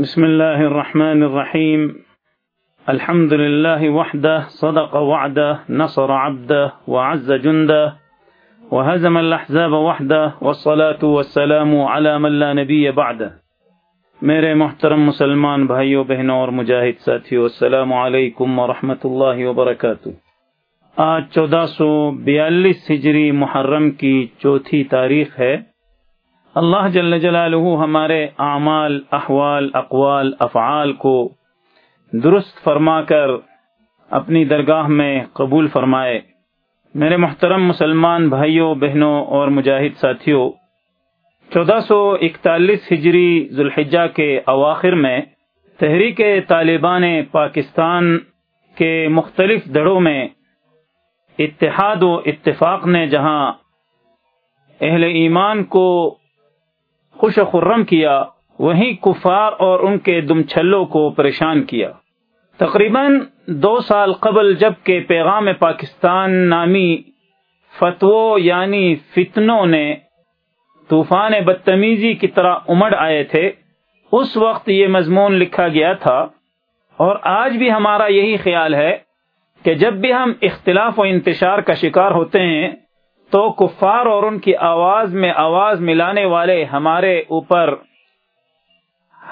بسم الله الرحمن الرحيم الحمد لله وحده صدق وعده نصر عبده وعز جنده وهزم الأحزاب وحده والصلاة والسلام على من لا نبي بعده میرے محترم مسلمان بھائیوں بہنوں اور مجاہد ساتھیوں السلام علیکم ورحمۃ اللہ وبرکاتہ۔ آج چودہ سو بیالیس ہجری محرم کی چوتھی تاریخ ہے۔ اللہ جل جلالہ ہمارے اعمال، احوال، اقوال، افعال کو درست فرما کر اپنی درگاہ میں قبول فرمائے۔ میرے محترم مسلمان بھائیوں، بہنوں اور مجاہد ساتھیوں، چودہ سو اکتالیس ہجری ذوالحجہ کے اواخر میں تحریک طالبان پاکستان کے مختلف دڑوں میں اتحاد و اتفاق نے جہاں اہل ایمان کو خوش و خرم کیا وہیں کفار اور ان کے دم چھلوں کو پریشان کیا۔ تقریباً دو سال قبل جبکہ پیغام پاکستان نامی فتو یعنی فتنوں نے طوفان بدتمیزی کی طرح امڑ آئے تھے، اس وقت یہ مضمون لکھا گیا تھا۔ اور آج بھی ہمارا یہی خیال ہے کہ جب بھی ہم اختلاف و انتشار کا شکار ہوتے ہیں تو کفار اور ان کی آواز میں آواز ملانے والے ہمارے اوپر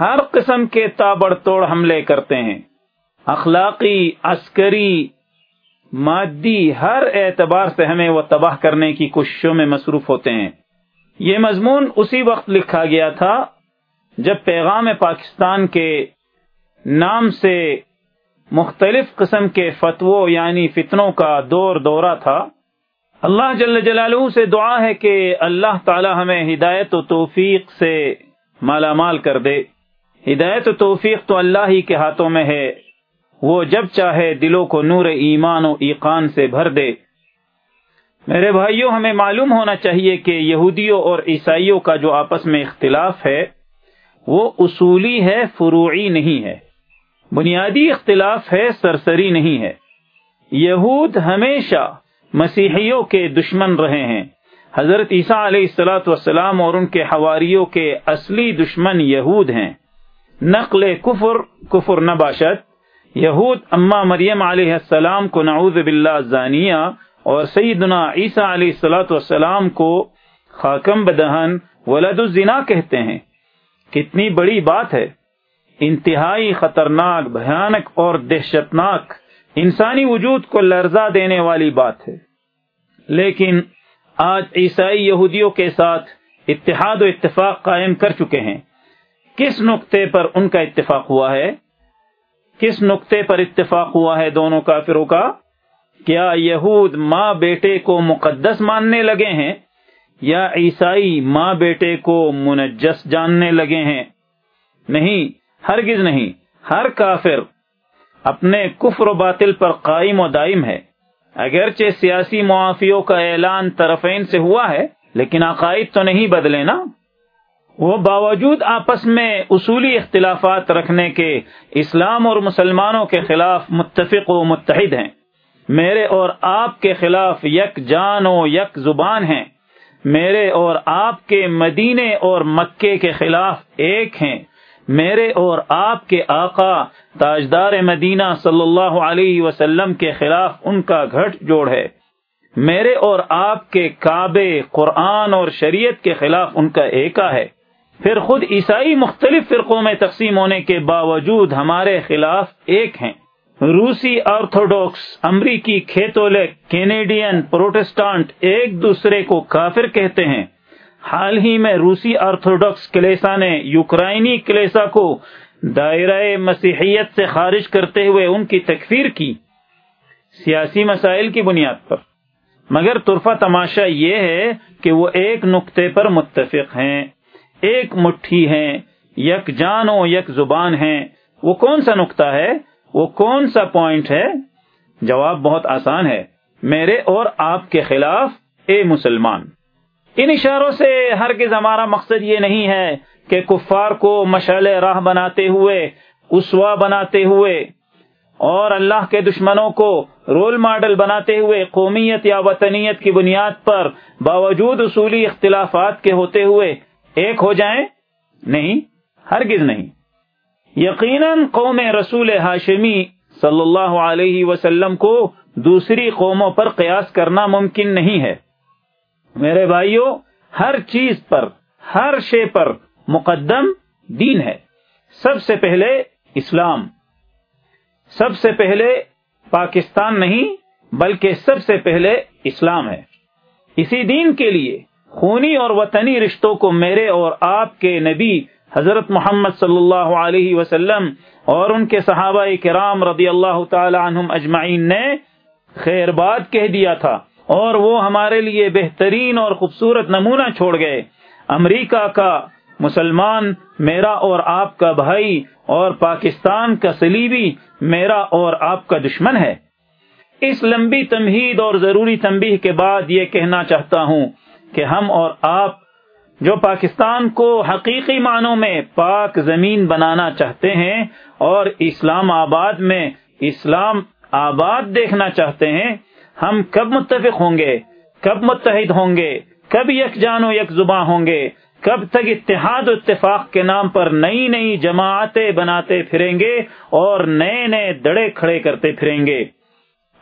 ہر قسم کے تابڑ توڑ حملے کرتے ہیں۔ اخلاقی، عسکری، مادی، ہر اعتبار سے ہمیں وہ تباہ کرنے کی کوششوں میں مصروف ہوتے ہیں۔ یہ مضمون اسی وقت لکھا گیا تھا جب پیغام پاکستان کے نام سے مختلف قسم کے فتو یعنی فتنوں کا دور دورہ تھا۔ اللہ جل جلالہ سے دعا ہے کہ اللہ تعالی ہمیں ہدایت و توفیق سے مالا مال کر دے۔ ہدایت و توفیق تو اللہ ہی کے ہاتھوں میں ہے۔ وہ جب چاہے دلوں کو نور ایمان و ایقان سے بھر دے۔ میرے بھائیوں ہمیں معلوم ہونا چاہیے کہ یہودیوں اور عیسائیوں کا جو آپس میں اختلاف ہے، وہ اصولی ہے، فروعی نہیں ہے۔ بنیادی اختلاف ہے، سرسری نہیں ہے۔ یہود ہمیشہ مسیحیوں کے دشمن رہے ہیں۔ حضرت عیسیٰ علیہ السلاۃ والسلام اور ان کے حواریوں کے اصلی دشمن یہود ہیں۔ نقل کفر کفر نباشت یہود اما مریم علیہ السلام کو نعوذ باللہ زانیہ اور سیدنا عیسیٰ علیہ السلاۃ والسلام کو خاکم بدہن، ولد الزنا کہتے ہیں۔ کتنی بڑی بات ہے۔ انتہائی خطرناک، بھیانک اور دہشتناک انسانی وجود کو لرزا دینے والی بات ہے۔ لیکن آج عیسائی یہودیوں کے ساتھ اتحاد و اتفاق قائم کر چکے ہیں۔ کس نقطے پر ان کا اتفاق ہوا ہے؟ کس نقطے پر اتفاق ہوا ہے دونوں کافروں کا؟ کیا یہود ماں بیٹے کو مقدس ماننے لگے ہیں؟ یا عیسائی ماں بیٹے کو منجس جاننے لگے ہیں؟ نہیں، ہرگز نہیں۔ ہر کافر اپنے کفر و باطل پر قائم و دائم ہے۔ اگرچہ سیاسی معافیوں کا اعلان طرفین سے ہوا ہے، لیکن عقائد تو نہیں بدلے نا۔ وہ باوجود آپس میں اصولی اختلافات رکھنے کے اسلام اور مسلمانوں کے خلاف متفق و متحد ہیں۔ میرے اور آپ کے خلاف یک جان و یک زبان ہیں۔ میرے اور آپ کے مدینے اور مکے کے خلاف ایک ہیں۔ میرے اور آپ کے آقا تاجدار مدینہ صلی اللہ علیہ وسلم کے خلاف ان کا گھٹ جوڑ ہے۔ میرے اور آپ کے کعبے، قرآن اور شریعت کے خلاف ان کا ایکا ہے۔ پھر خود عیسائی مختلف فرقوں میں تقسیم ہونے کے باوجود ہمارے خلاف ایک ہیں۔ روسی آرتھوڈاکس امریکی کھیتولک کینیڈین، پروٹسٹانٹ ایک دوسرے کو کافر کہتے ہیں۔ حال ہی میں روسی آرتھوڈاکس کلیسا نے یوکرائنی کلیسا کو دائرہ مسیحیت سے خارج کرتے ہوئے ان کی تکفیر کی سیاسی مسائل کی بنیاد پر۔ مگر طرفہ تماشا یہ ہے کہ وہ ایک نقطے پر متفق ہیں، ایک مٹھی ہیں، یک جان و یک زبان ہیں۔ وہ کون سا نقطہ ہے؟ وہ کون سا پوائنٹ ہے؟ جواب بہت آسان ہے۔ میرے اور آپ کے خلاف، اے مسلمان۔ ان اشاروں سے ہرگز ہمارا مقصد یہ نہیں ہے کہ کفار کو مشعل راہ بناتے ہوئے، اسوا بناتے ہوئے اور اللہ کے دشمنوں کو رول ماڈل بناتے ہوئے قومیت یا وطنیت کی بنیاد پر باوجود اصولی اختلافات کے ہوتے ہوئے ایک ہو جائیں؟ نہیں، ہرگز نہیں۔ یقیناً قوم رسول ہاشمی صلی اللہ علیہ وسلم کو دوسری قوموں پر قیاس کرنا ممکن نہیں ہے۔ میرے بھائیوں ہر چیز پر، ہر شے پر مقدم دین ہے۔ سب سے پہلے اسلام۔ سب سے پہلے پاکستان نہیں، بلکہ سب سے پہلے اسلام ہے۔ اسی دین کے لیے خونی اور وطنی رشتوں کو میرے اور آپ کے نبی حضرت محمد صلی اللہ علیہ وسلم اور ان کے صحابہ کرام رضی اللہ تعالی عنہم اجمعین نے خیر بات کہہ دیا تھا۔ اور وہ ہمارے لیے بہترین اور خوبصورت نمونہ چھوڑ گئے۔ امریکہ کا مسلمان میرا اور آپ کا بھائی اور پاکستان کا سلیبی میرا اور آپ کا دشمن ہے۔ اس لمبی تمہید اور ضروری تنبیہ کے بعد یہ کہنا چاہتا ہوں کہ ہم اور آپ جو پاکستان کو حقیقی معنوں میں پاک زمین بنانا چاہتے ہیں اور اسلام آباد میں اسلام آباد دیکھنا چاہتے ہیں ہم کب متفق ہوں گے؟ کب متحد ہوں گے؟ کب یک جان و یک زباں ہوں گے؟ کب تک اتحاد و اتفاق کے نام پر نئی نئی جماعتیں بناتے پھریں گے اور نئے نئے دڑے کھڑے کرتے پھریں گے؟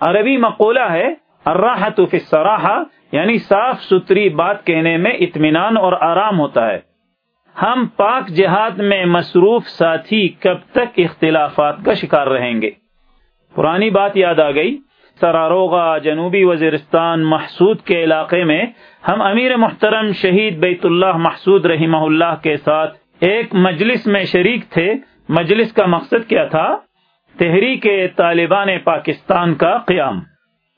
عربی مقولہ ہے، الراحت فی الصراحہ یعنی صاف ستھری بات کہنے میں اطمینان اور آرام ہوتا ہے۔ ہم پاک جہاد میں مصروف ساتھی کب تک اختلافات کا شکار رہیں گے؟ پرانی بات یاد آ گئی۔ سراروغا جنوبی وزیرستان محسود کے علاقے میں ہم امیر محترم شہید بیت اللہ محسود رحمہ اللہ کے ساتھ ایک مجلس میں شریک تھے۔ مجلس کا مقصد کیا تھا؟ تحریک طالبان پاکستان کا قیام۔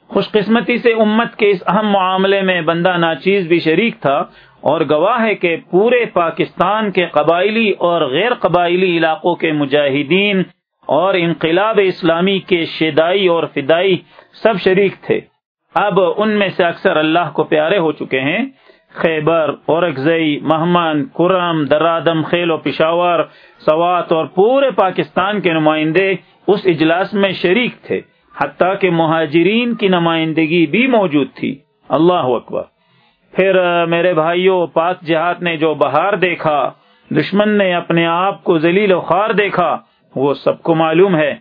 خوش قسمتی سے امت کے اس اہم معاملے میں بندہ ناچیز بھی شریک تھا اور گواہ ہے کہ پورے پاکستان کے قبائلی اور غیر قبائلی علاقوں کے مجاہدین اور انقلاب اسلامی کے شیدائی اور فدائی سب شریک تھے۔ اب ان میں سے اکثر اللہ کو پیارے ہو چکے ہیں۔ خیبر، اورکزئی محمد کرم درادم خیل و پشاور، سوات اور پورے پاکستان کے نمائندے اس اجلاس میں شریک تھے۔ حتیٰ کہ مہاجرین کی نمائندگی بھی موجود تھی۔ اللہ اکبر۔ پھر میرے بھائیوں پاک جہاد نے جو بہار دیکھا، دشمن نے اپنے آپ کو ذلیل و خوار دیکھا۔ وہ سب کو معلوم ہے۔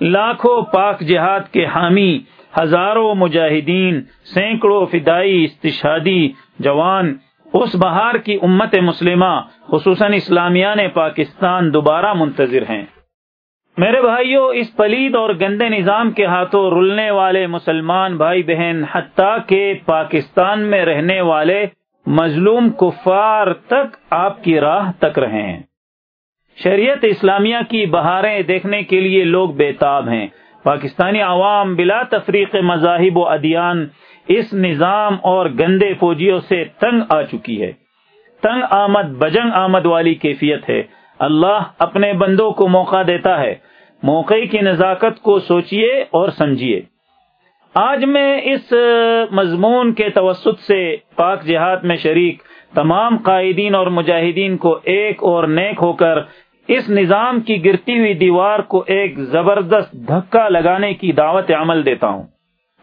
لاکھوں پاک جہاد کے حامی، ہزاروں مجاہدین، سینکڑوں فدائی استشادی جوان، اس بہار کی امت مسلمہ، خصوصاً اسلامیہ نے پاکستان دوبارہ منتظر ہیں۔ میرے بھائیوں اس پلید اور گندے نظام کے ہاتھوں رلنے والے مسلمان بھائی بہن، حتیٰ کہ پاکستان میں رہنے والے مظلوم کفار تک آپ کی راہ تک رہے ہیں شریعت اسلامیہ کی بہاریں دیکھنے کے لیے لوگ بےتاب ہیں۔ پاکستانی عوام بلا تفریق مذاہب و ادیان اس نظام اور گندے فوجیوں سے تنگ آ چکی ہے۔ تنگ آمد، بجنگ آمد والی کیفیت ہے۔ اللہ اپنے بندوں کو موقع دیتا ہے۔ موقع کی نزاکت کو سوچئے اور سمجھیے آج میں اس مضمون کے توسط سے پاک جہاد میں شریک تمام قائدین اور مجاہدین کو ایک اور نیک ہو کر اس نظام کی گرتی ہوئی دیوار کو ایک زبردست دھکا لگانے کی دعوت عمل دیتا ہوں۔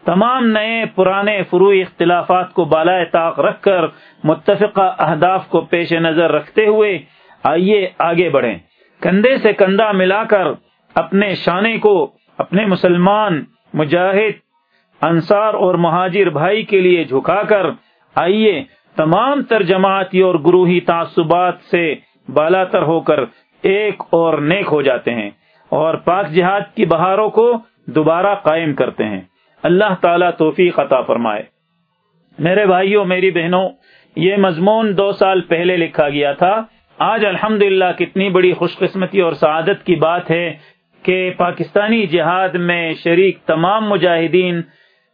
تمام نئے پرانے فروئی اختلافات کو بالائے طاق رکھ کر متفقہ اہداف کو پیش نظر رکھتے ہوئے آئیے آگے بڑھیں۔ کندھے سے کندھا ملا کر اپنے شانے کو اپنے مسلمان، مجاہد، انصار اور مہاجر بھائی کے لیے جھکا کر آئیے تمام تر جماعتی اور گروہی تعصبات سے بالا تر ہو کر ایک اور نیک ہو جاتے ہیں اور پاک جہاد کی بہاروں کو دوبارہ قائم کرتے ہیں۔ اللہ تعالیٰ توفیق عطا فرمائے۔ میرے بھائیوں، میری بہنوں، یہ مضمون دو سال پہلے لکھا گیا تھا۔ آج الحمد کتنی بڑی خوش قسمتی اور سعادت کی بات ہے کہ پاکستانی جہاد میں شریک تمام مجاہدین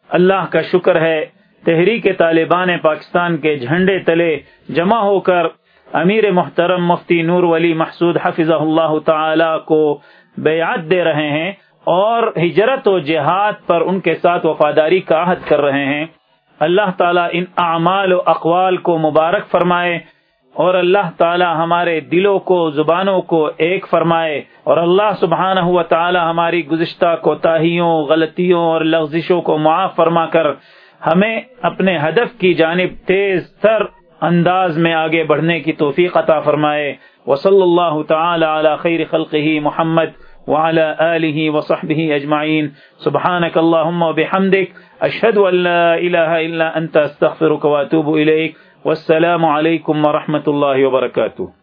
اللہ کا شکر ہے۔ تحریک طالبان پاکستان کے جھنڈے تلے جمع ہو کر امیر محترم مفتی نور ولی محسود حفظ اللہ تعالی کو بیعت دے رہے ہیں اور ہجرت و جہاد پر ان کے ساتھ وفاداری کا عہد کر رہے ہیں۔ اللہ تعالیٰ ان اعمال و اقوال کو مبارک فرمائے اور اللہ تعالی ہمارے دلوں کو، زبانوں کو ایک فرمائے اور اللہ سبحانہ ہوا تعالی ہماری گزشتہ کوتاہیوں، غلطیوں اور لغزشوں کو معاف فرما کر ہمیں اپنے ہدف کی جانب تیز تر انداز میں آگے بڑھنے کی توفیق عطا فرمائے۔ وصلی اللہ تعالی علی خیر خلقه محمد وعلى آله وصحبه أجمعين سبحانك اللهم وبحمدك أشهد أن لا إله إلا أنت استغفرك وأتوب إليك والسلام عليكم ورحمة الله وبركاته